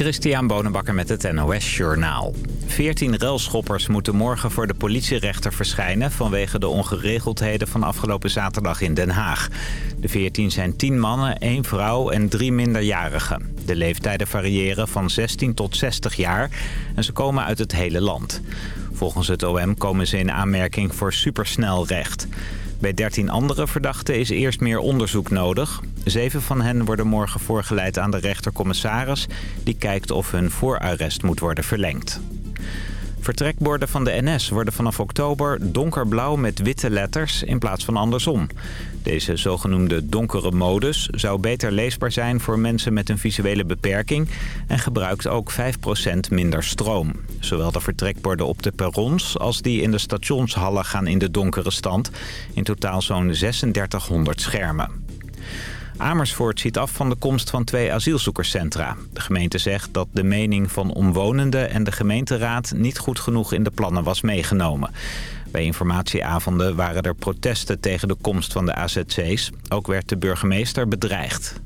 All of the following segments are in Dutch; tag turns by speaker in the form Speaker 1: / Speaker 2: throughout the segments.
Speaker 1: Christian Bonenbakker met het NOS Journaal. Veertien relschoppers moeten morgen voor de politierechter verschijnen... vanwege de ongeregeldheden van afgelopen zaterdag in Den Haag. De veertien zijn tien mannen, één vrouw en drie minderjarigen. De leeftijden variëren van 16 tot 60 jaar en ze komen uit het hele land. Volgens het OM komen ze in aanmerking voor supersnelrecht... Bij 13 andere verdachten is eerst meer onderzoek nodig. Zeven van hen worden morgen voorgeleid aan de rechtercommissaris... die kijkt of hun voorarrest moet worden verlengd. Vertrekborden van de NS worden vanaf oktober donkerblauw met witte letters in plaats van andersom. Deze zogenoemde donkere modus zou beter leesbaar zijn voor mensen met een visuele beperking... en gebruikt ook 5% minder stroom. Zowel de vertrekborden op de perrons als die in de stationshallen gaan in de donkere stand. In totaal zo'n 3600 schermen. Amersfoort ziet af van de komst van twee asielzoekerscentra. De gemeente zegt dat de mening van omwonenden en de gemeenteraad niet goed genoeg in de plannen was meegenomen. Bij informatieavonden waren er protesten tegen de komst van de AZC's. Ook werd de burgemeester bedreigd.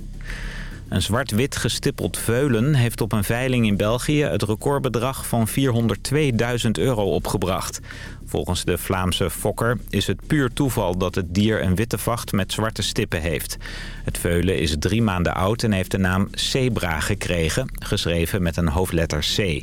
Speaker 1: Een zwart-wit gestippeld veulen heeft op een veiling in België het recordbedrag van 402.000 euro opgebracht. Volgens de Vlaamse fokker is het puur toeval dat het dier een witte vacht met zwarte stippen heeft. Het veulen is drie maanden oud en heeft de naam Zebra gekregen, geschreven met een hoofdletter C.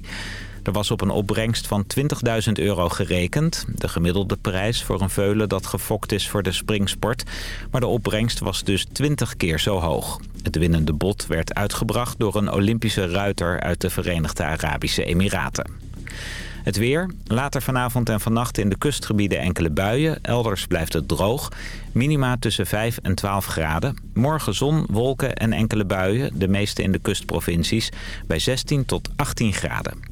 Speaker 1: Er was op een opbrengst van 20.000 euro gerekend. De gemiddelde prijs voor een veulen dat gefokt is voor de springsport. Maar de opbrengst was dus 20 keer zo hoog. Het winnende bod werd uitgebracht door een Olympische ruiter uit de Verenigde Arabische Emiraten. Het weer. Later vanavond en vannacht in de kustgebieden enkele buien. Elders blijft het droog. Minima tussen 5 en 12 graden. Morgen zon, wolken en enkele buien. De meeste in de kustprovincies. Bij 16 tot 18 graden.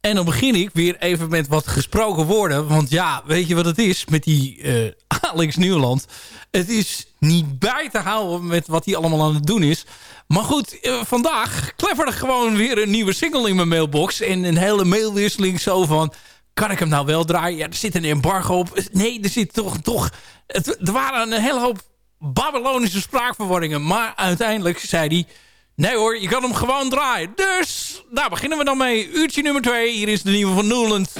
Speaker 2: En dan begin ik weer even met wat gesproken woorden. Want ja, weet je wat het is met die uh, Alex Nieuwland? Het is niet bij te houden met wat hij allemaal aan het doen is. Maar goed, uh, vandaag er gewoon weer een nieuwe single in mijn mailbox. En een hele mailwisseling zo van kan ik hem nou wel draaien? Ja, er zit een embargo op. Nee, er zit toch... toch er waren een hele hoop Babylonische spraakverwarringen. Maar uiteindelijk zei hij... Nee hoor, je kan hem gewoon draaien. Dus, daar beginnen we dan mee. Uurtje nummer 2. Hier is de nieuwe van Newland.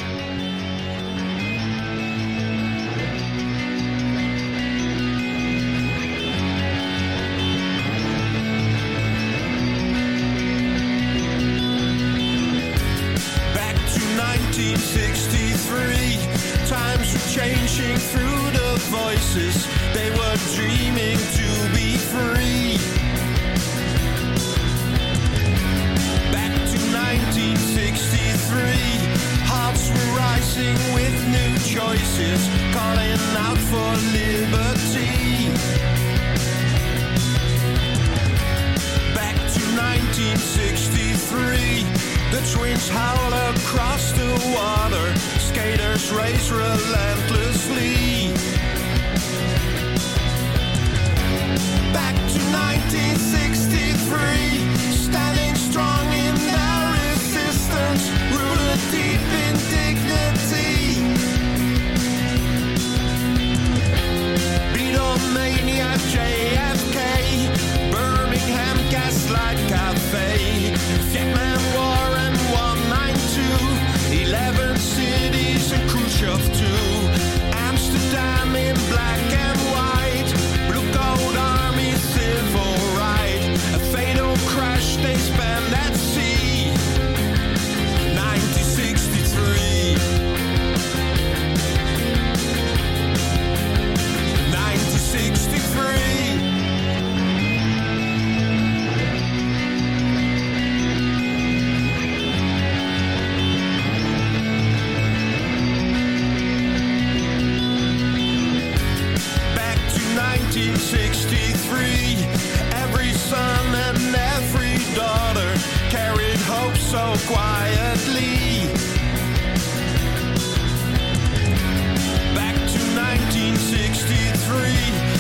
Speaker 3: changing through the voices. They were dreaming liberty. Back to 1963, the twins howl across the water skaters race relentlessly. Back to 1963, quietly. Back to 1963,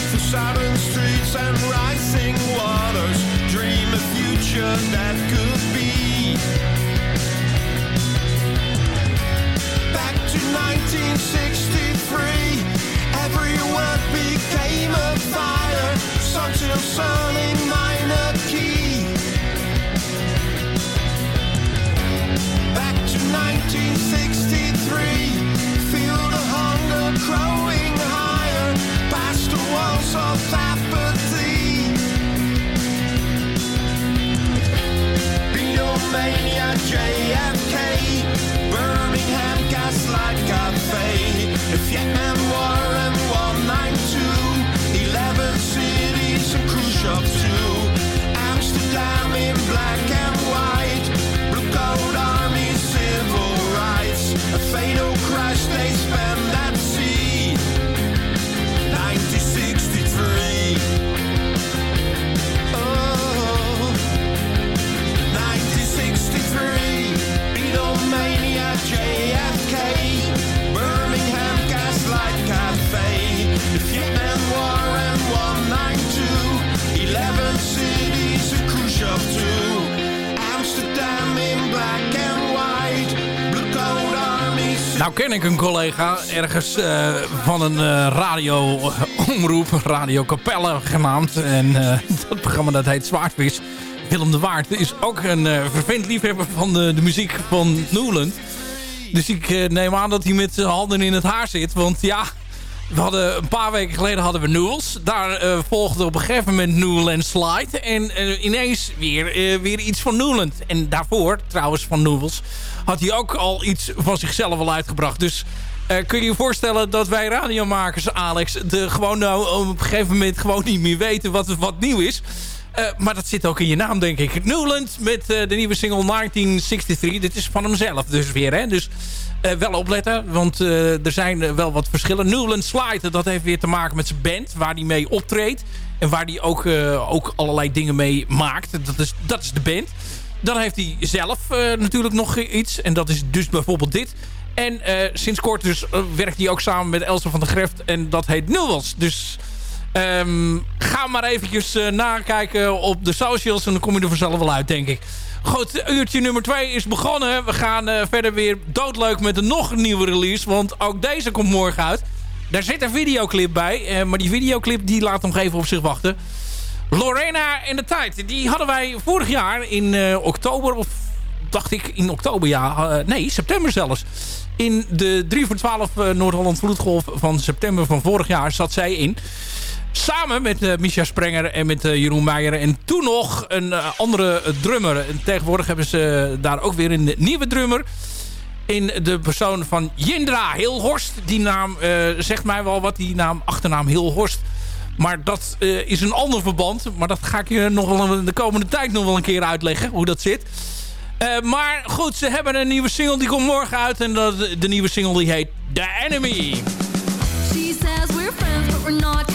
Speaker 3: through southern streets and rising waters, dream a future that could be. Back to 1963,
Speaker 2: Nou ken ik een collega ergens eh, van een eh, radio-omroep, Radio Capelle genaamd. En eh, dat programma dat heet Zwaardvis. Willem de Waard is ook een eh vervent liefhebber van de, de muziek van Newland. Dus ik eh, neem aan dat hij met zijn handen in het haar zit. Want ja, we hadden een paar weken geleden hadden we Newells. Daar eh, volgde op een gegeven moment Newland Slide. En eh, ineens weer, eh, weer iets van Newland. En daarvoor, trouwens van Newells, had hij ook al iets van zichzelf al uitgebracht. Dus kun je je voorstellen dat wij radiomakers, Alex... De gewoon nou op een gegeven moment gewoon niet meer weten wat, wat nieuw is... Maar dat zit ook in je naam, denk ik. Newland met de nieuwe single 1963. Dit is van hemzelf dus weer, hè. Dus eh, wel opletten, want eh, er zijn eh, wel wat verschillen. Newland Slide, dat heeft weer te maken met zijn band... waar hij mee optreedt. En waar hij ook, ook allerlei dingen mee maakt. Dat is, dat is de band. Dan heeft hij zelf natuurlijk nog iets. En dat is dus bijvoorbeeld dit. En sinds kort dus werkt hij ook samen met Elsa van der Greft. En dat heet Newells. Dus... Ehm, ga maar eventjes nakijken op de socials en dan kom je er vanzelf wel uit, denk ik. Goed, uurtje nummer 2 is begonnen. We gaan eh, verder weer doodleuk met een nog nieuwe release, want ook deze komt morgen uit. Daar zit een videoclip bij, eh, maar die videoclip die laat nog even op zich wachten. Lorena en de Tijd, die hadden wij vorig jaar in eh, oktober, of dacht ik in oktober, ja, nee, september zelfs. In de 3 voor 12 eh, Noord-Holland Vloedgolf van september van vorig jaar zat zij in. Samen met uh, Misha Sprenger en met eh, Jeroen Meijer. En toen nog een eh, andere drummer. En tegenwoordig hebben ze daar ook weer een nieuwe drummer. In de persoon van Jindra Hilhorst. Die naam zegt mij wel wat. Die naam, achternaam Hilhorst. Maar dat is een ander verband. Maar dat ga ik je nog wel de komende tijd nog wel een keer uitleggen. Hoe dat zit. Maar goed, ze hebben een nieuwe single. Die komt morgen uit. En dat, de nieuwe single die heet The Enemy.
Speaker 4: She says we're friends, but we're not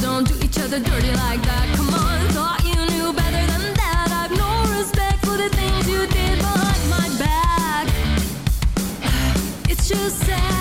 Speaker 4: don't do each other dirty like that. Come on, thought you knew better than that. I've no respect for the things you did behind my back. It's just sad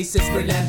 Speaker 5: escape, but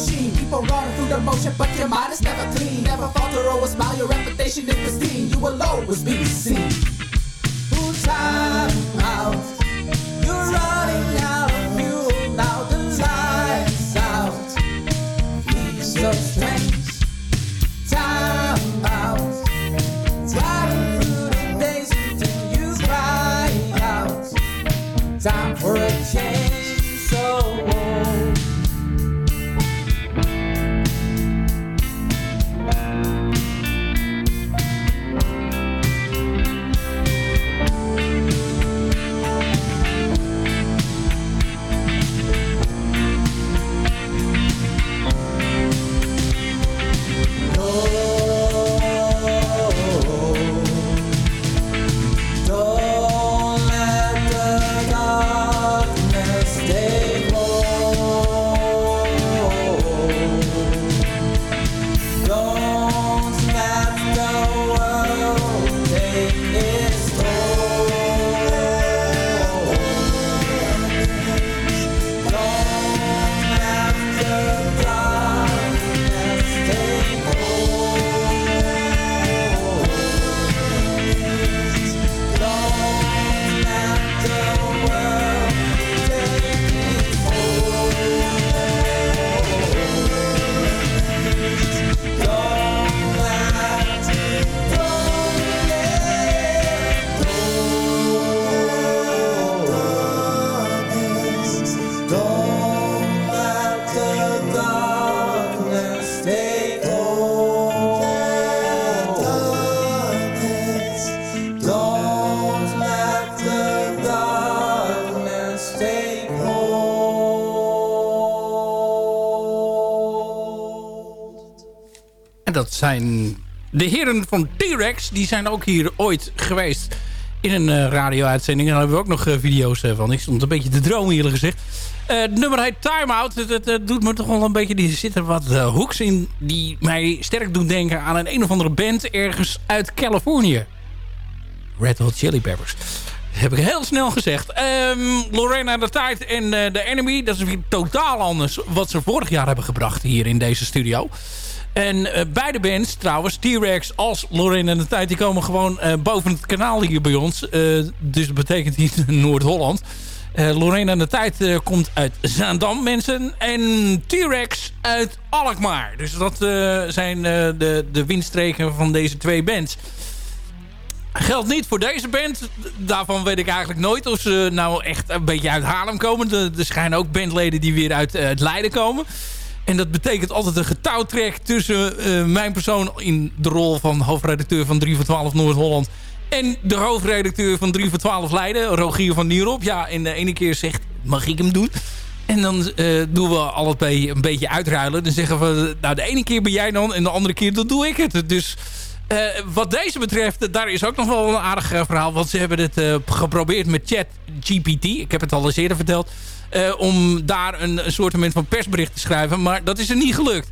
Speaker 5: machine. On running through the motion, but your mind is never clean. Never falter or smile. Your reputation is pristine. You will always be seen. Ooh, time out.
Speaker 2: Dat zijn de heren van T-Rex. Die zijn ook hier ooit geweest in een eh, radio-uitzending. En daar hebben we ook nog eh, video's eh, van. Ik stond een beetje te dromen eerlijk gezegd. Het nummer heet Time Out. Het doet me toch wel een beetje... Er zitten wat hoeks in die mij sterk doen denken aan een een of andere band ergens uit Californië. Red Hot Chili Peppers. Dat heb ik heel snel gezegd. Ehm Lorena de Tijd en The Enemy. Dat is weer totaal anders wat ze vorig jaar hebben gebracht hier in deze studio. En eh, beide bands, trouwens, T-Rex als Lorena de Tijd... die komen gewoon eh, boven het kanaal hier bij ons. Eh, dus dat betekent niet Noord-Holland. Eh, Lorena de Tijd komt uit Zaandam, mensen. En T-Rex uit Alkmaar. Dus dat zijn de, de windstreken van deze twee bands. Geldt niet voor deze band. Daarvan weet ik eigenlijk nooit of ze nou echt een beetje uit Haarlem komen. Er, schijnen ook bandleden die weer uit, uit Leiden komen. En dat betekent altijd een getouwtrek tussen eh, mijn persoon... in de rol van hoofdredacteur van 3 voor 12 Noord-Holland... en de hoofdredacteur van 3 voor 12 Leiden, Rogier van Nierop. Ja, en de ene keer zegt, mag ik hem doen? En dan eh, doen we allebei een beetje uitruilen. Dan zeggen we, nou de ene keer ben jij dan... en de andere keer dan doe ik het. Dus eh, wat deze betreft, daar is ook nog wel een aardig verhaal. Want ze hebben het geprobeerd met ChatGPT. Ik heb het al eens eerder verteld. Eh, om daar een, een soort van persbericht te schrijven. Maar dat is er niet gelukt.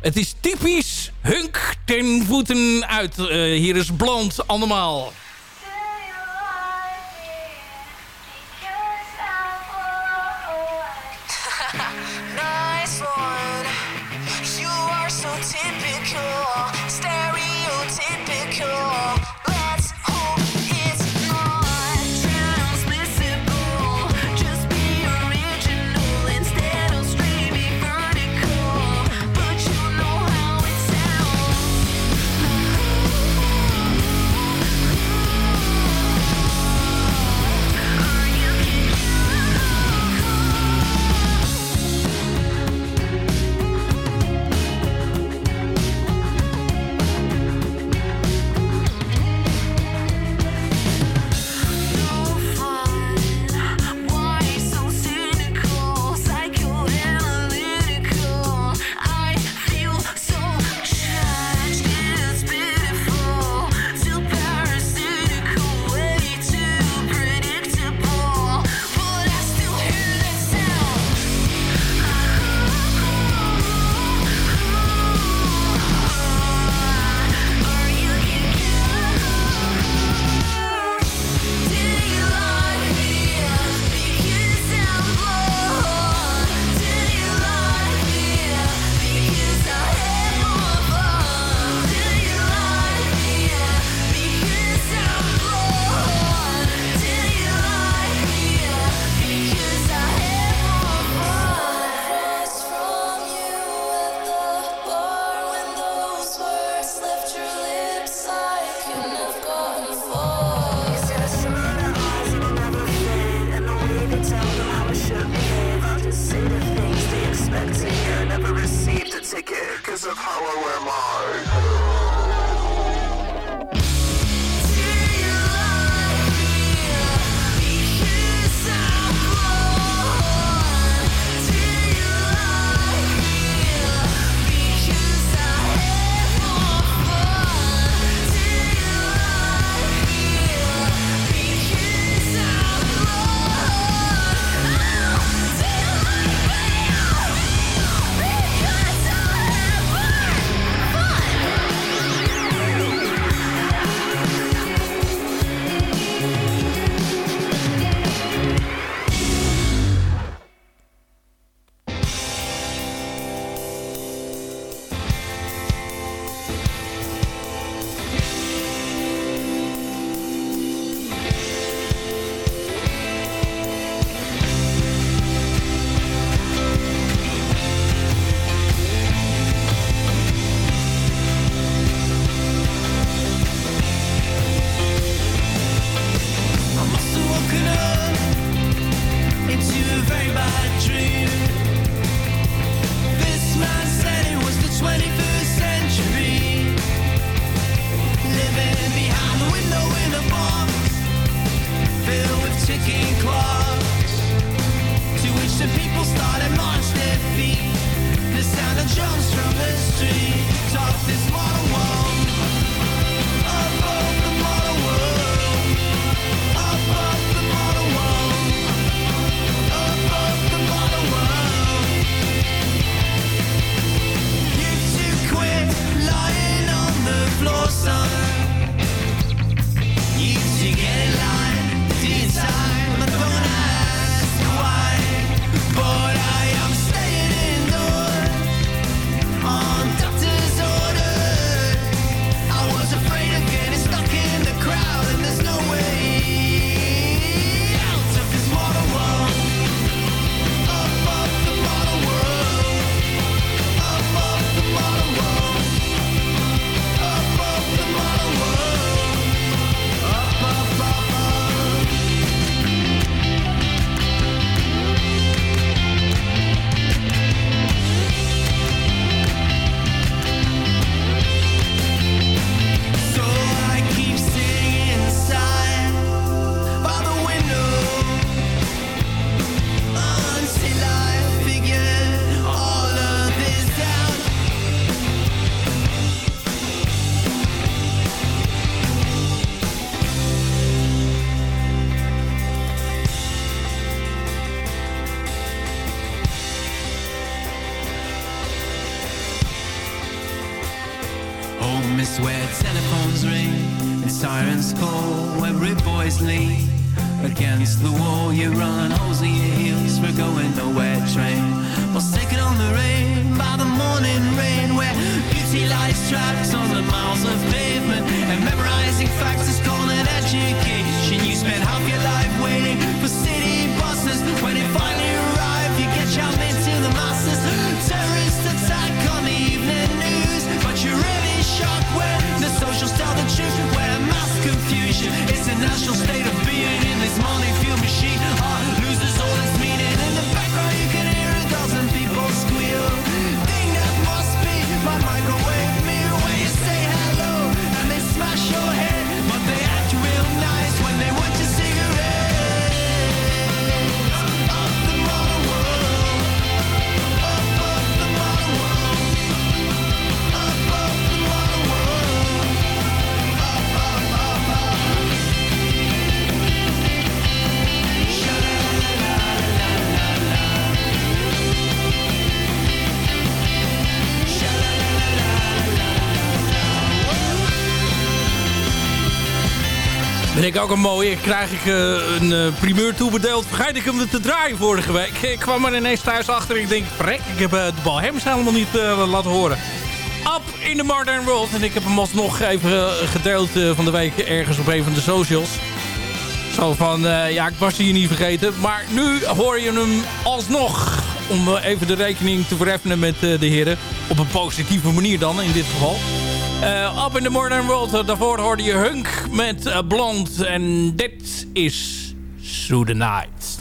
Speaker 2: Het is typisch hunk ten voeten uit. Eh, hier is blond allemaal. ik ook een mooie. Krijg ik eh, een eh, primeur toebedeeld. Vergeet ik hem te draaien vorige week. Ik kwam er ineens thuis achter. Ik denk, prek, ik heb eh, de bal hem helemaal niet laten horen. Up in the Modern World. En ik heb hem alsnog even gedeeld van de week ergens op een van de socials. Zo van, ja, ik was hier niet vergeten. Maar nu hoor je hem alsnog. Om even de rekening te verheffen met de heren. Op een positieve manier dan, in dit geval. Uh, up in the morning, World. daarvoor hoorde je Hunk met eh, Blond. En dit is Through the Night.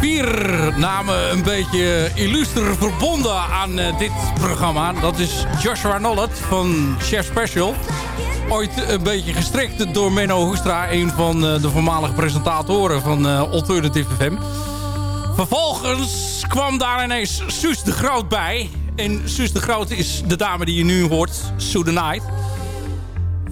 Speaker 2: Vier namen een beetje illuster verbonden aan eh, dit programma. Dat is Joshua Nollet van Chef Special. Ooit een beetje gestrikt door Menno Hoestra, een van eh, de voormalige presentatoren van eh, Alternative FM. Vervolgens kwam daar ineens Suus de Groot bij. En Suus de Groot is de dame die je nu hoort, Sue the Night.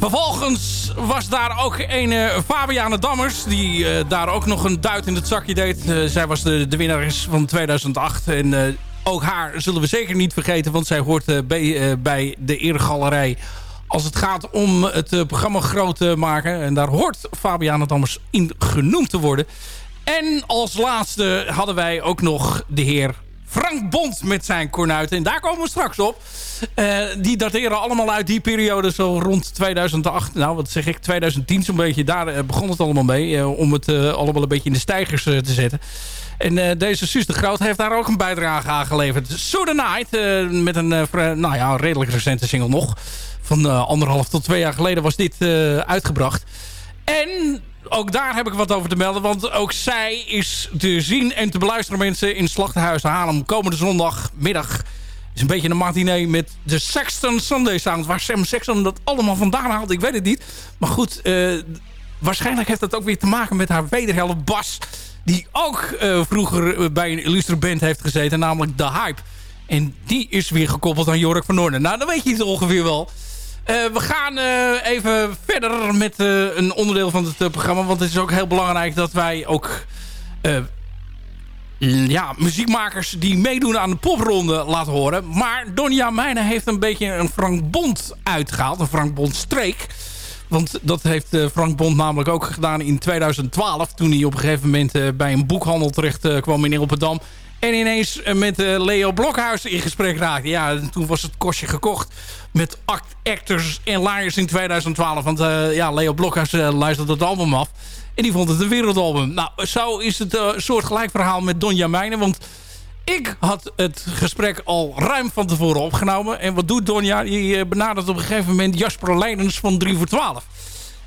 Speaker 2: Vervolgens was daar ook een eh, Fabiane Dammers... die eh, daar ook nog een duit in het zakje deed. Eh, zij was de, de winnares van 2008. En ook haar zullen we zeker niet vergeten... want zij hoort bij, bij de Eregalerij... als het gaat om het programma groot te maken. En daar hoort Fabiane Dammers in genoemd te worden. En als laatste hadden wij ook nog de heer Frank Bond met zijn kornuiten. En daar komen we straks op. Eh, die dateren allemaal uit die periode zo rond 2008. Nou, wat zeg ik? 2010 zo'n beetje. Daar eh, begon het allemaal mee. eh, om het allemaal een beetje in de stijgers te zetten. En deze Suus de Groot heeft daar ook een bijdrage aan geleverd. So the Night. met een nou ja, redelijk recente single nog. Van anderhalf tot twee jaar geleden was dit uitgebracht. En ook daar heb ik wat over te melden. Want ook zij is te zien en te beluisteren mensen in Slachthuis Haarlem. Komende zondagmiddag is een beetje een matinee met de Sexton Sunday Sound. Waar Sam Sexton dat allemaal vandaan haalt, ik weet het niet. Maar goed, eh, waarschijnlijk heeft dat ook weer te maken met haar wederhelft Bas. Die ook eh, vroeger eh, bij een illustre band heeft gezeten, namelijk The Hype. En die is weer gekoppeld aan Jorik van Noorden. Nou, dan weet je het ongeveer wel. Eh, we gaan eh, even verder met eh, een onderdeel van het programma. Want het is ook heel belangrijk dat wij ook... eh, ja, muziekmakers die meedoen aan de popronde laten horen. Maar Donja Meijnen heeft een beetje een Frank Bond uitgehaald. Een Frank Bond streek. Want dat heeft Frank Bond namelijk ook gedaan in 2012. Toen hij op een gegeven moment bij een boekhandel terecht kwam in Ilpendam. En ineens eh, met eh, Leo Blokhuis in gesprek raakte. Ja, en toen was het kostje gekocht met act Actors en Liars in 2012. Want eh, ja, Leo Blokhuis eh, luisterde het album af. En die vond het een wereldalbum. Nou, zo is het een soort gelijk verhaal met Donja Meijnen. Want ik had het gesprek al ruim van tevoren opgenomen. En wat doet Donja? Die benadert op een gegeven moment Jasper Leidens van 3 voor 12.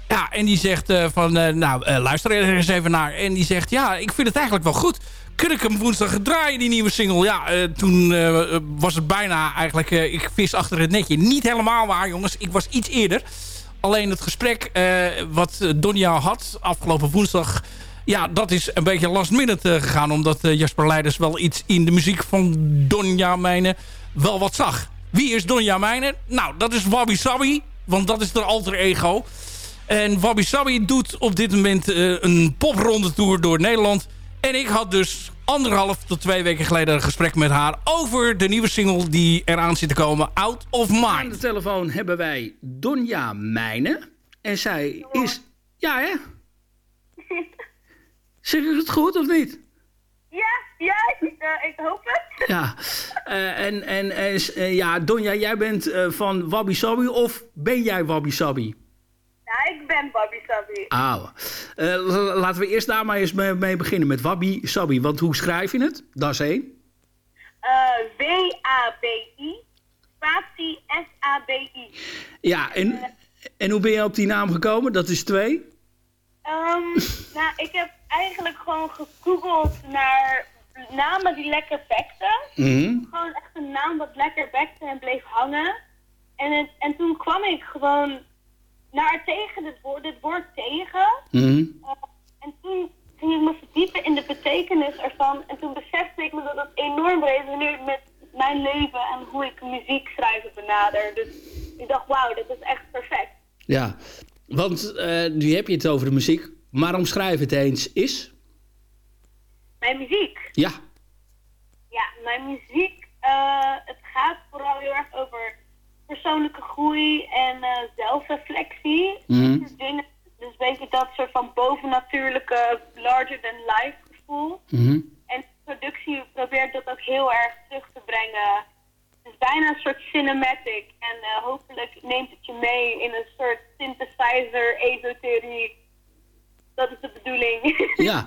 Speaker 2: Ja, en die zegt van, nou, luister er eens even naar. En die zegt, ja, ik vind het eigenlijk wel goed. Kun ik hem woensdag draaien, die nieuwe single? Ja, eh, toen eh, was het bijna eigenlijk, eh, ik vis achter het netje. Niet helemaal waar, jongens. Ik was iets eerder. Alleen het gesprek wat Donja had afgelopen woensdag... Ja, dat is een beetje last minute gegaan. Omdat Jasper Leiders wel iets in de muziek van Donja Mijnen wel wat zag. Wie is Donja Mijnen? Nou, dat is Wabi Sabi. Want dat is haar alter ego. En Wabi Sabi doet op dit moment een popronde tour door Nederland. En ik had dus anderhalf tot twee weken geleden een gesprek met haar... over de nieuwe single die eraan zit te komen, Out of
Speaker 6: Aan
Speaker 2: Mind.
Speaker 6: de telefoon hebben wij Donja Mijnen. En zij is... Ja, hè? Zeg ik het goed of niet?
Speaker 7: Ja, ja, ik, eh, ik hoop het.
Speaker 6: Ja. Eh, en en eh, ja, Donja, jij bent eh, van Wabi Sabi of ben jij Wabi Sabi?
Speaker 7: Ja, ik ben Bobby Sabi.
Speaker 6: Eh, l- laten we eerst daar maar eens mee, mee beginnen met Wabi Sabi. Want hoe schrijf je het? Dat is één.
Speaker 7: Eh, W-A-B-I, spatie S-A-B-I.
Speaker 6: Ja, en, en hoe ben je op die naam gekomen? Dat is twee.
Speaker 7: Ehm, nou, ik heb eigenlijk gewoon gegoogeld naar namen die lekker bekten.
Speaker 6: Mhm.
Speaker 7: Gewoon echt een naam wat lekker bekte en bleef hangen. En, het, en toen kwam ik gewoon naar tegen dit woord, dit woord tegen.
Speaker 6: Mhm.
Speaker 7: Uh, en toen ging ik me verdiepen in de betekenis ervan. En toen besefte ik me dat het enorm resoneert met mijn leven en hoe ik muziek schrijven benader. Dus ik dacht, wauw, dit is echt perfect.
Speaker 6: Ja, want eh, nu heb je het over de muziek. Maar omschrijf het eens is.
Speaker 7: Mijn muziek.
Speaker 6: Ja.
Speaker 7: Ja, mijn muziek, eh, het gaat vooral heel erg over persoonlijke groei en eh, zelfreflectie.
Speaker 6: Mhm.
Speaker 7: Dus een beetje dat soort van bovennatuurlijke, larger than life gevoel.
Speaker 6: Mhm.
Speaker 7: En de productie probeert dat ook heel erg terug te brengen. Het is bijna een soort cinematic. En eh, hopelijk neemt het je mee in een soort synthesizer, esoterie. Dat is de bedoeling.
Speaker 6: Ja.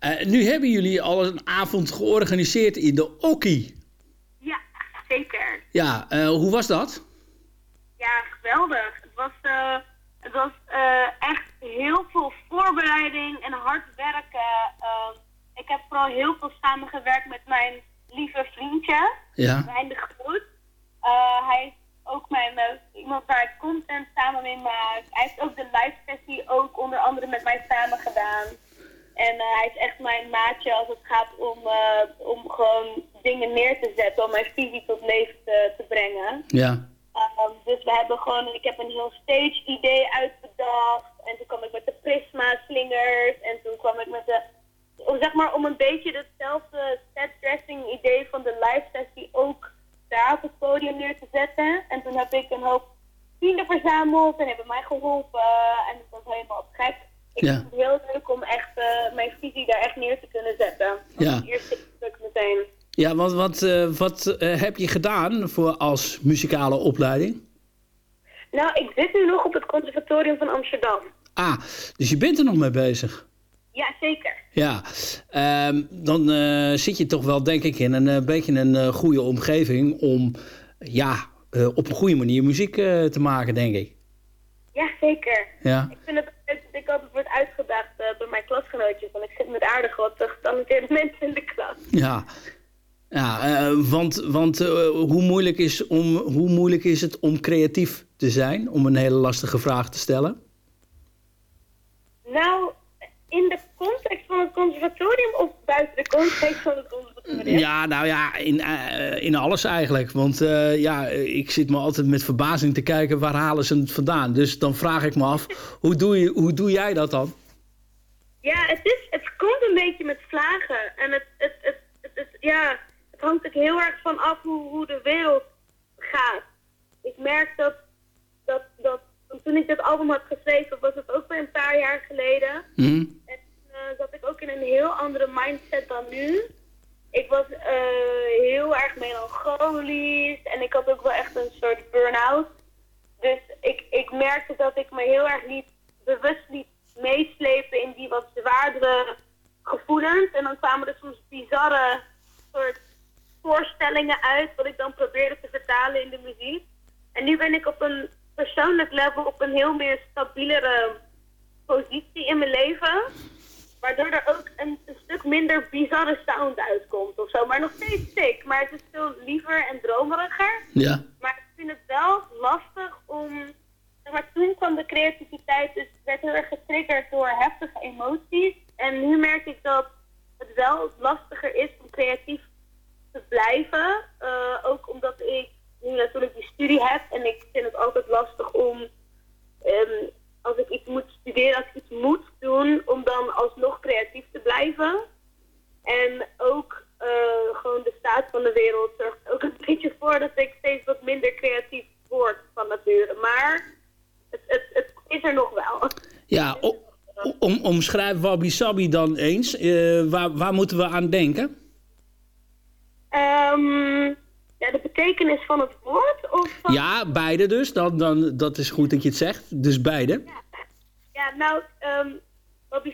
Speaker 6: Eh, nu hebben jullie al een avond georganiseerd in de Okkie.
Speaker 7: ja, zeker.
Speaker 6: Ja, hoe was dat?
Speaker 7: Ja, geweldig. Het was, eh, het was eh, echt heel veel voorbereiding en hard werken. ehm, ik heb vooral heel veel samengewerkt met mijn lieve vriendje,
Speaker 6: Ja.
Speaker 7: Rijn de Groot. Eh, hij is ook mijn, iemand waar ik content samen mee maak. Hij heeft ook de live sessie ook onder andere met mij samen gedaan. En hij is echt mijn maatje als het gaat om, om gewoon dingen neer te zetten, om mijn visie tot leven te, te brengen.
Speaker 6: Ja.
Speaker 7: Um, dus we hebben gewoon, ik heb een heel stage idee uitbedacht. En toen kwam ik met de prisma slingers. En toen kwam ik met de, om, zeg maar om een beetje hetzelfde set dressing idee van de live sessie ook daar op het podium neer te zetten. En toen heb ik een hoop vrienden verzameld en hebben mij geholpen. En het was helemaal gek. Ik
Speaker 6: Ja.
Speaker 7: vond het heel leuk om echt eh, mijn visie daar echt neer te kunnen zetten. Was
Speaker 6: Ja.
Speaker 7: het eerste stuk meteen.
Speaker 6: Ja, want wat, eh, wat eh, heb je gedaan voor als muzikale opleiding?
Speaker 7: Nou, ik zit nu nog op het conservatorium van Amsterdam.
Speaker 6: Ah, dus je bent er nog mee bezig.
Speaker 7: Ja, zeker.
Speaker 6: Ja, ehm, dan eh, zit je toch wel, denk ik, in een beetje een goede omgeving om ja, op een goede manier muziek te maken, denk ik.
Speaker 7: Ja, zeker.
Speaker 6: Ja.
Speaker 7: Ik vind het leuk dat ik altijd word uitgedaagd door mijn klasgenootjes. Want ik zit met aardig wat getalenteerde mensen in de klas.
Speaker 6: Ja, ja eh, want, want eh, hoe, moeilijk is om, hoe moeilijk is het om creatief te zijn? Om een hele lastige vraag te stellen.
Speaker 7: Nou, in de context van het conservatorium of buiten de context van het conservatorium?
Speaker 6: Ja, nou ja, in, eh, in alles eigenlijk. Want ja, ik zit me altijd met verbazing te kijken waar halen ze het vandaan. Dus dan vraag ik me af, hoe doe, je, hoe doe jij dat dan?
Speaker 7: Ja, het, is, het komt een beetje met vlagen. En het, het, het, het, het- ja, het hangt ook heel erg van af hoe, hoe de wereld gaat. Ik merk dat, dat, dat toen ik dit album had geschreven, was het ook weer een paar jaar geleden.
Speaker 6: Hm?
Speaker 7: En eh, zat ik ook in een heel andere mindset dan nu. Ik was eh, heel erg melancholisch en ik had ook wel echt een soort burn-out. Dus ik, ik merkte dat ik me heel erg liet, bewust liet meeslepen in die wat zwaardere gevoelens. En dan kwamen er soms bizarre soort voorstellingen uit, wat ik dan probeerde te vertalen in de muziek. En nu ben ik op een persoonlijk level op een heel meer stabielere positie in mijn leven. Waardoor er ook een, een stuk minder bizarre sound uitkomt of zo. Maar nog steeds sick. Maar het is veel liever en dromeriger.
Speaker 6: Ja.
Speaker 7: Maar ik vind het wel lastig om... Maar toen kwam de creativiteit, dus werd heel erg getriggerd door heftige emoties. En nu merk ik dat het wel lastiger is om creatief blijven. Eh, ook omdat ik nu natuurlijk die studie heb. En ik vind het altijd lastig om, ehm, als ik iets moet studeren, als ik iets moet doen, om dan alsnog creatief te blijven. En ook eh, gewoon de staat van de wereld zorgt ook een beetje voor dat ik steeds wat minder creatief word van nature. Maar het, het, het is er nog wel.
Speaker 6: Ja, om, omschrijf Wabi Sabi dan eens. Eh, waar, waar moeten we aan denken? Beide dus. Dan, dan, dat is goed dat je het zegt. Dus beide.
Speaker 7: Ja, nou, ehm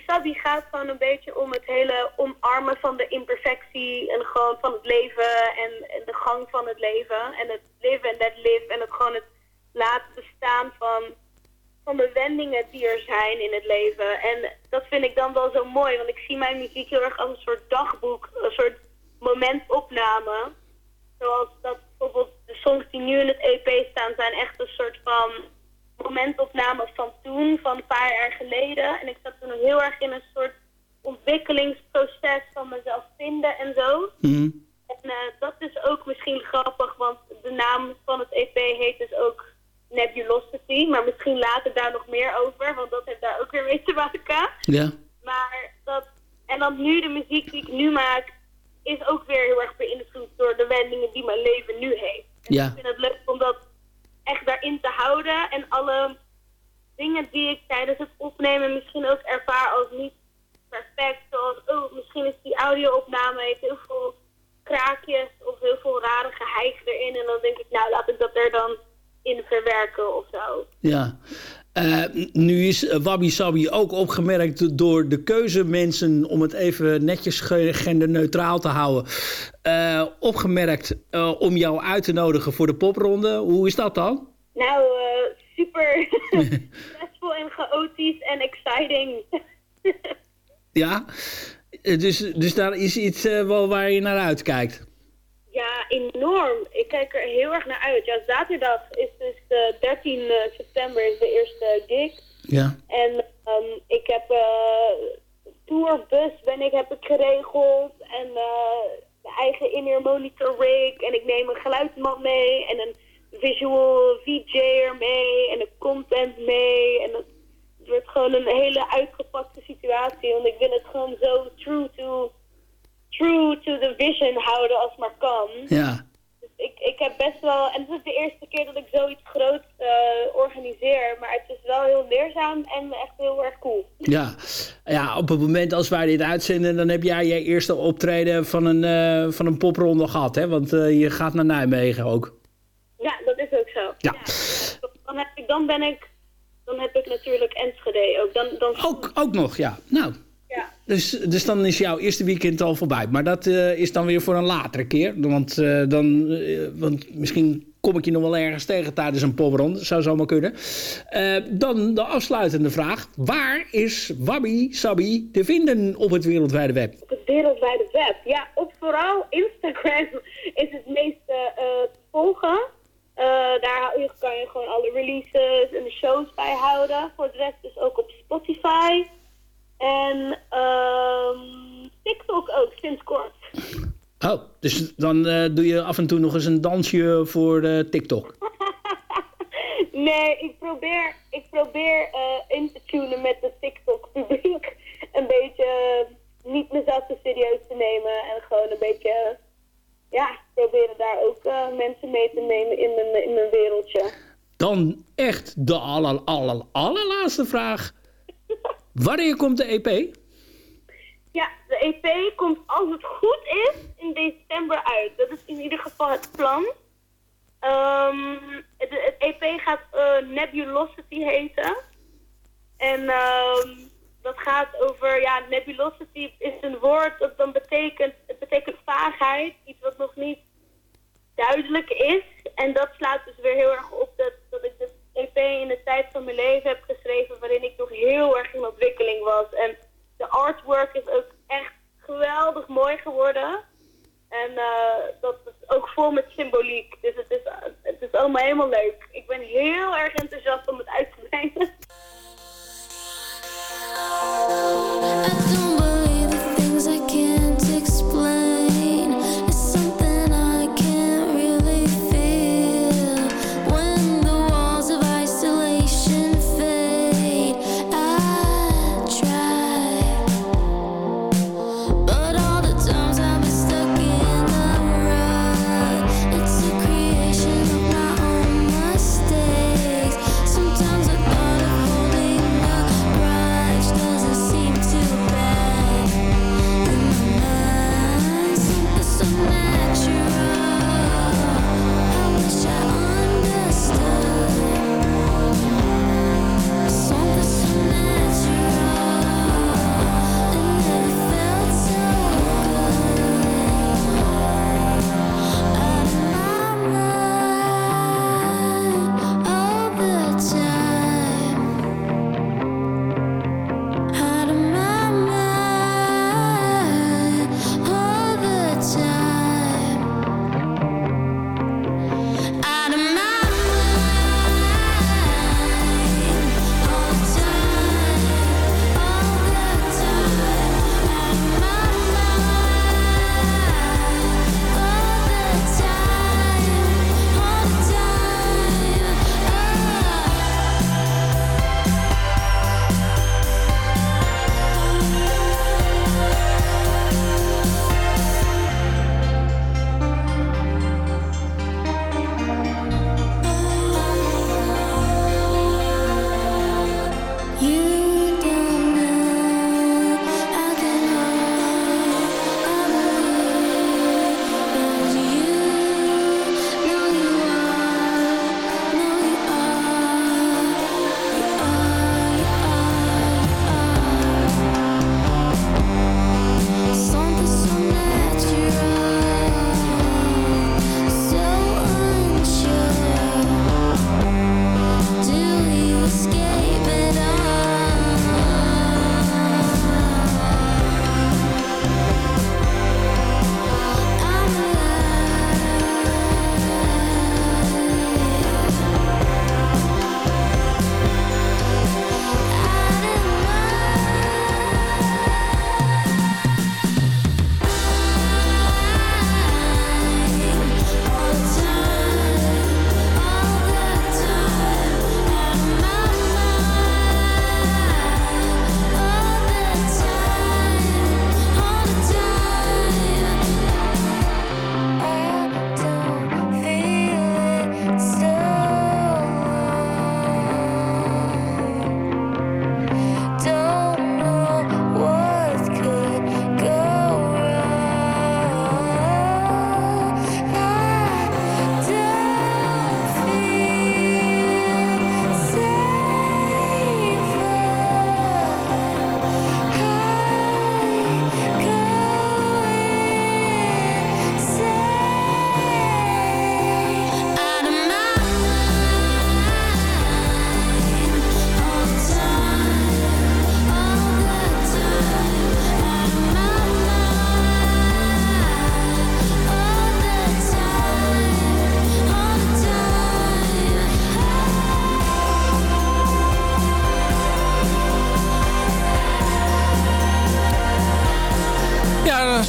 Speaker 7: Wabi gaat gewoon een beetje om het hele omarmen van de imperfectie en gewoon van het leven en, en de gang van het leven. En het live and let live en het gewoon het laten bestaan van, van de wendingen die er zijn in het leven. En dat vind ik dan wel zo mooi, want ik zie mijn muziek heel erg als een soort dagboek, een soort momentopname. Zoals dat bijvoorbeeld songs die nu in het EP staan zijn echt een soort van momentopname van toen, van een paar jaar geleden. En ik zat toen nog heel erg in een soort ontwikkelingsproces van mezelf vinden en zo.
Speaker 6: Hm.
Speaker 7: En eh, dat is ook misschien grappig, want de naam van het EP heet dus ook Nebulosity. Maar misschien later daar nog meer over, want dat heeft daar ook weer mee te maken.
Speaker 6: Ja.
Speaker 7: Maar dat, en dan nu de muziek die ik nu maak, is ook weer heel erg beïnvloed door de wendingen die mijn leven nu heeft. En
Speaker 6: Ja.
Speaker 7: ik vind het leuk om dat echt daarin te houden en alle dingen die ik tijdens het opnemen misschien ook ervaar als niet perfect. Zoals, oh, misschien is die audio-opname heeft heel veel kraakjes of heel veel rare geheig erin. En dan denk ik, nou laat ik dat er dan in verwerken of zo.
Speaker 6: Ja. Eh, nu is eh, Wabi Sabi ook opgemerkt door de keuzemensen, om het even netjes ge- genderneutraal te houden, eh, opgemerkt om jou uit te nodigen voor de popronde. Hoe is dat dan?
Speaker 7: Nou, super stressvol en chaotisch en exciting.
Speaker 6: Ja. dus, dus daar is iets wel waar je naar uitkijkt.
Speaker 7: Ja, enorm. Ik kijk er heel erg naar uit. Ja, zaterdag is dus de 13 september is de eerste gig.
Speaker 6: Ja.
Speaker 7: En ehm, ik heb eh tourbus ben ik, heb ik geregeld. En eh de eigen in-ear monitor rig. En ik neem een geluidsman mee. En een visual VJ'er mee. En een content mee. En het wordt gewoon een hele uitgepakte situatie. Want ik wil het gewoon zo true to, true to the vision houden als maar kan.
Speaker 6: Ja.
Speaker 7: Dus ik, ik heb best wel... En het is de eerste keer dat ik zoiets groots eh, organiseer. Maar het is wel heel leerzaam en echt heel erg cool.
Speaker 6: Ja. ja, op het moment als wij dit uitzenden... dan heb jij je eerste optreden van een, eh, van een popronde gehad, hè? Want eh, je gaat naar Nijmegen ook.
Speaker 7: Ja, dat is ook zo.
Speaker 6: Ja.
Speaker 7: Dan, heb ik, dan ben ik... Dan heb ik natuurlijk Enschede ook. Dan, dan...
Speaker 6: Ook, ook nog, ja. Nou,
Speaker 7: Ja.
Speaker 6: dus, dus dan is jouw eerste weekend al voorbij. Maar dat eh, is dan weer voor een latere keer. Want, eh, dan, eh, want misschien kom ik je nog wel ergens tegen tijdens een popronde. Zou zomaar kunnen. Dan de afsluitende vraag. Waar is Wabi Sabi te vinden op het wereldwijde web?
Speaker 7: Op het wereldwijde web. Ja, op vooral Instagram is het meeste te volgen. Daar kan je gewoon alle releases en de shows bij houden. Voor de rest dus ook op Spotify. En ehm, TikTok ook, sinds kort.
Speaker 6: Oh, dus dan eh, doe je af en toe nog eens een dansje voor eh, TikTok.
Speaker 7: Nee, ik probeer, ik probeer eh, in te tunen met de TikTok-publiek. Een beetje niet mezelf te serieus te nemen. En gewoon een beetje, ja, proberen daar ook mensen mee te nemen in mijn, in mijn wereldje.
Speaker 6: Dan echt de aller, aller, allerlaatste vraag. Wanneer komt de EP?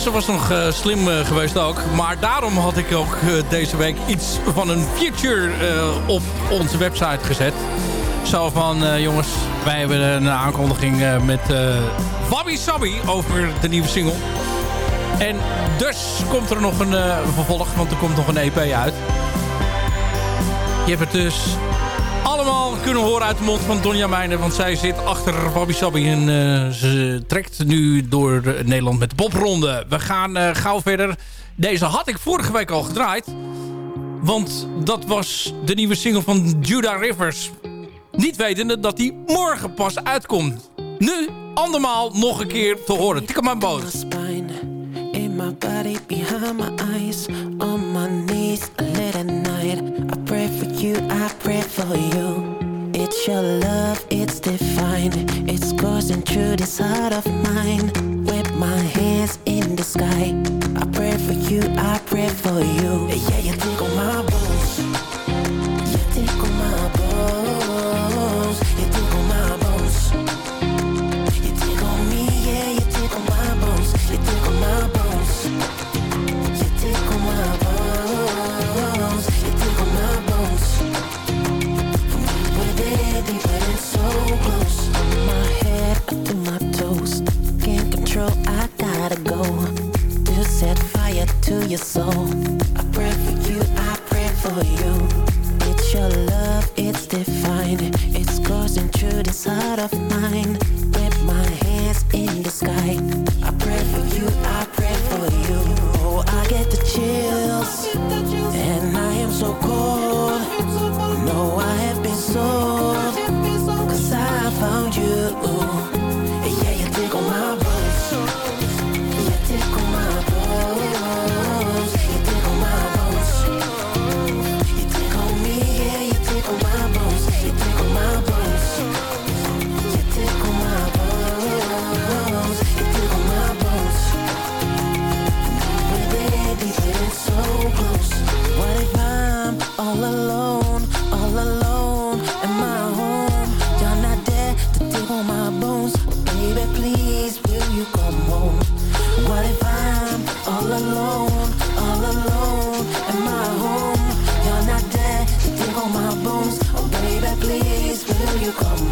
Speaker 2: Ze was nog eh, slim eh, geweest ook. Maar daarom had ik ook eh, deze week iets van een feature op onze website gezet. Zo van, jongens, wij hebben een aankondiging met Wabi Sabi over de nieuwe single. En dus komt er nog een vervolg, want er komt nog een EP uit. Je hebt het dus kunnen horen uit de mond van Donja Meijner. Want zij zit achter Wabi Sabi en eh, ze trekt nu door Nederland met de popronde. We gaan eh, gauw verder. Deze had ik vorige week al gedraaid. Want dat was de nieuwe single van Judah Rivers. Niet wetende dat die morgen pas uitkomt. Nu, andermaal nog een keer te horen. Tik op mijn boot.
Speaker 8: My body, behind my eyes, on my knees, at night. I pray for you, I pray for you. Your love, it's divine. It's coursing through this heart of mine. With my hands in the sky. I pray for you, I pray for you. Yeah, you tickle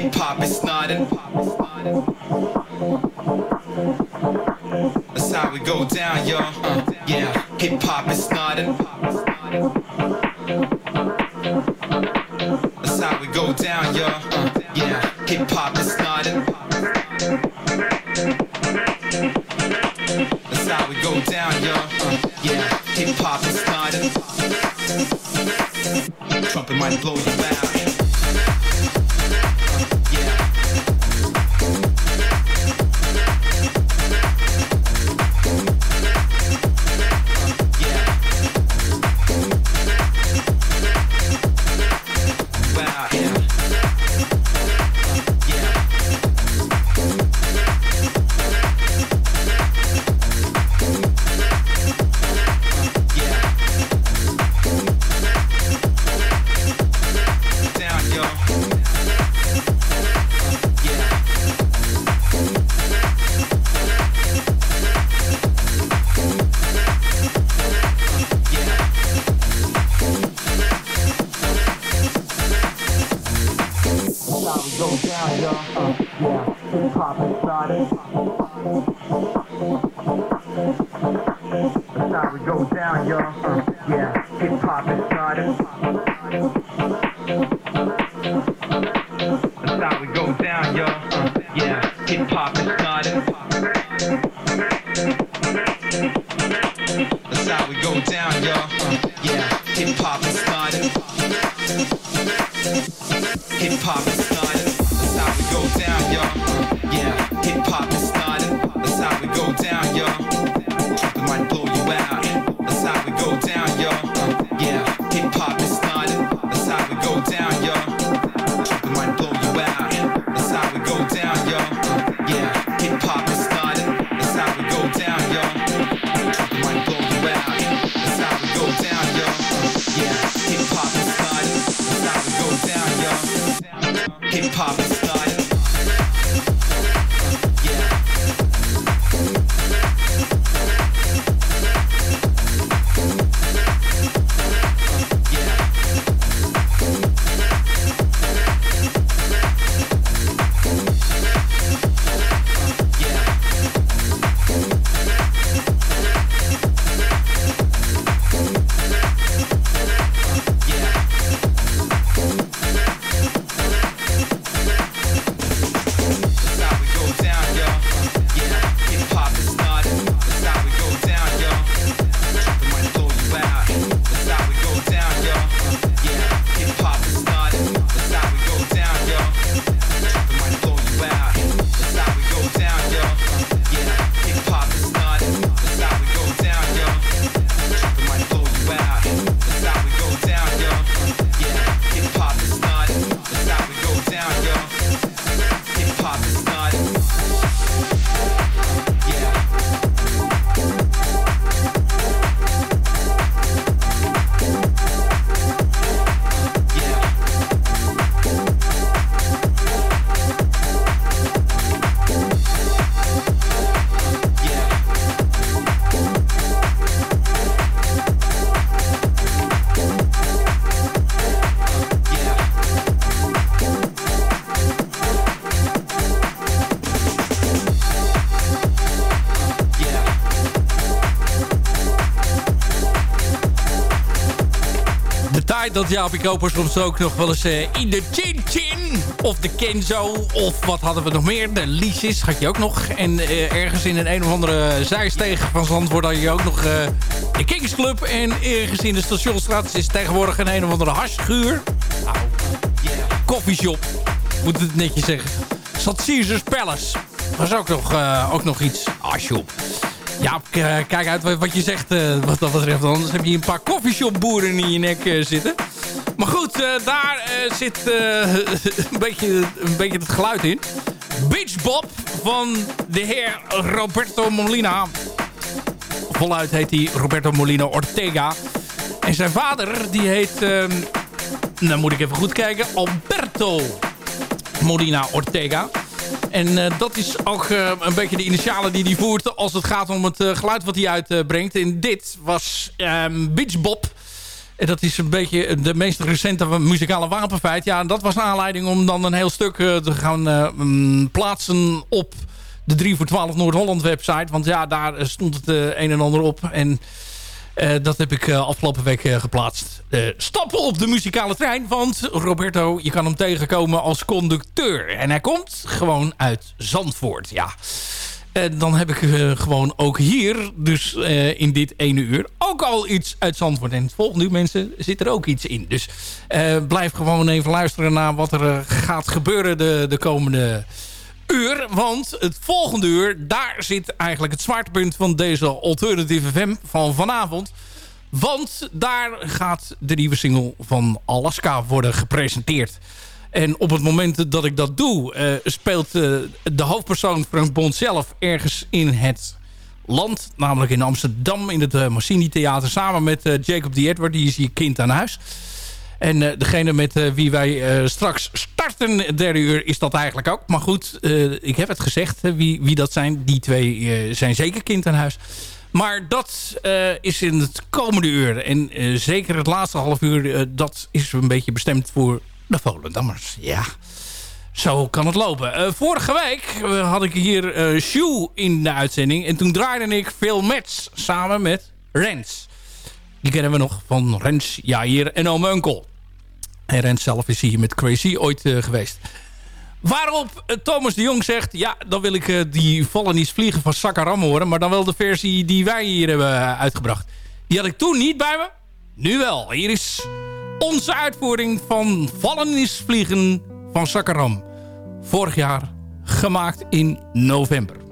Speaker 9: hip hop is nodding. That's how we go down, y'all. Uh, yeah, hip hop is nodding. That's how we go down, y'all. Uh, yeah, hip hop is nodding. That's how we go down, y'all. Uh, yeah, hip hop is nodding. Trumpet might blow you out.
Speaker 10: Down. Uh, yeah, hip hop
Speaker 2: tijd dat Jaapie Koper soms ook nog wel eens eh, in de Chin Chin of de Kenzo of wat hadden we nog meer? De Liesjes had je ook nog. En eh, ergens in een een of andere zijsteeg van Zandvoort had je ook nog eh, de Kings Club. En ergens in de Stationstraat is tegenwoordig een een of andere hashguur. Nou, koffieshop, moet het netjes zeggen. Zat Caesars Palace. Was ook nog, ook nog iets. Shop. Ja, k- kijk uit wat je zegt eh, wat dat betreft. Anders heb je een paar koffieshopboeren in je nek eh, zitten. Maar goed, eh, daar eh, zit eh, een, beetje, een beetje het geluid in. Beach Bob van de heer Roberto Molina. Voluit heet hij Roberto Molina Ortega. En zijn vader, die heet... ehm, dan moet ik even goed kijken. Alberto Molina Ortega. En eh, dat is ook eh, een beetje de initialen die hij voert als het gaat om het eh, geluid wat hij uitbrengt. en dit was ehm Beach Bob. En dat is een beetje de meest recente muzikale wapenfeit. Ja, dat was aanleiding om dan een heel stuk te gaan mm, plaatsen op de 3 voor 12 Noord-Holland website. Want ja, daar stond het een en ander op. En dat heb ik eh, afgelopen week eh, geplaatst. Eh, stappen op de muzikale trein. Want Roberto, je kan hem tegenkomen als conducteur. En hij komt gewoon uit Zandvoort. Ja. En dan heb ik eh, gewoon ook hier, dus eh, in dit ene uur, ook al iets uit Zandvoort. En het volgende uur, mensen, zit er ook iets in. Dus eh, blijf gewoon even luisteren naar wat er eh, gaat gebeuren de, de komende uur. Want het volgende uur, daar zit eigenlijk het zwaartepunt van deze Alternative FM van vanavond. Want daar gaat de nieuwe single van Alaska worden gepresenteerd. En op het moment dat ik dat doe, eh, speelt eh, de hoofdpersoon Frank Bond zelf ergens in het land. Namelijk in Amsterdam in het uh, Massini Theater. Samen met eh, Jacob D. Edward, die is hier kind aan huis. En eh, degene met eh, wie wij eh, straks starten, derde uur, is dat eigenlijk ook. Maar goed, ik heb het gezegd wie, wie dat zijn. Die twee zijn zeker kind aan huis. Maar dat is in het komende uur. En zeker het laatste half uur, dat is een beetje bestemd voor de Volendammers. Ja, zo kan het lopen. vorige week had ik hier Shoe in de uitzending. En toen draaide ik veel match samen met Rens. Die kennen we nog van Rens, Jair en Ome Unkel. En Rens zelf is hier met Crazy ooit eh, geweest. Waarop eh, Thomas de Jong zegt... ja, dan wil ik eh, die vallenisvliegen Vliegen van Sakaram horen... maar dan wel de versie die wij hier hebben uitgebracht. Die had ik toen niet bij me. Nu wel. Hier is onze uitvoering van vallenisvliegen Vliegen van Sakaram. Vorig jaar gemaakt in november.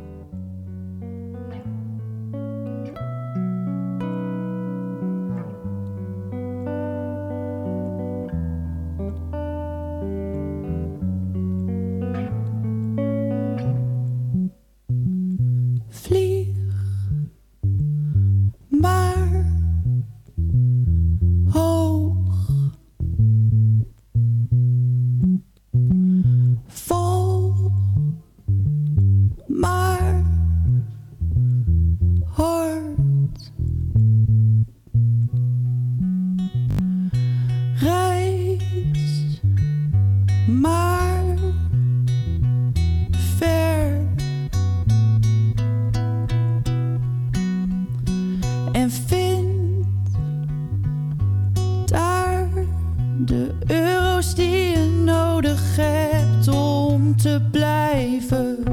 Speaker 11: te blijven.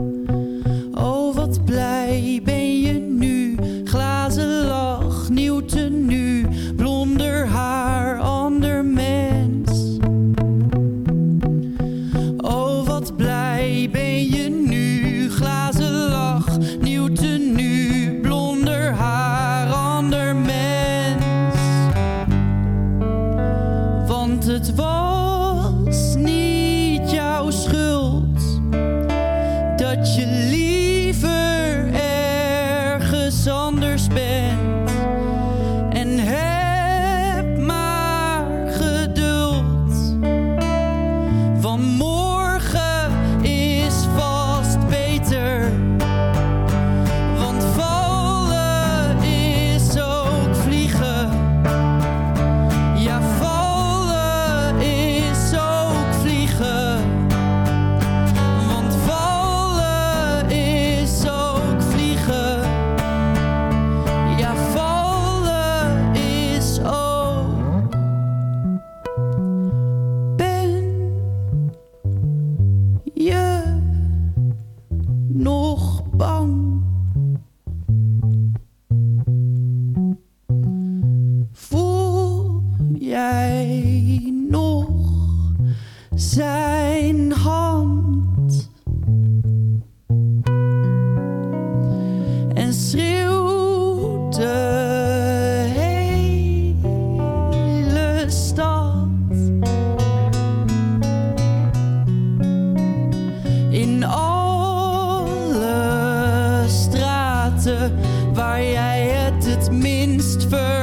Speaker 11: waar jij het het minst
Speaker 12: ver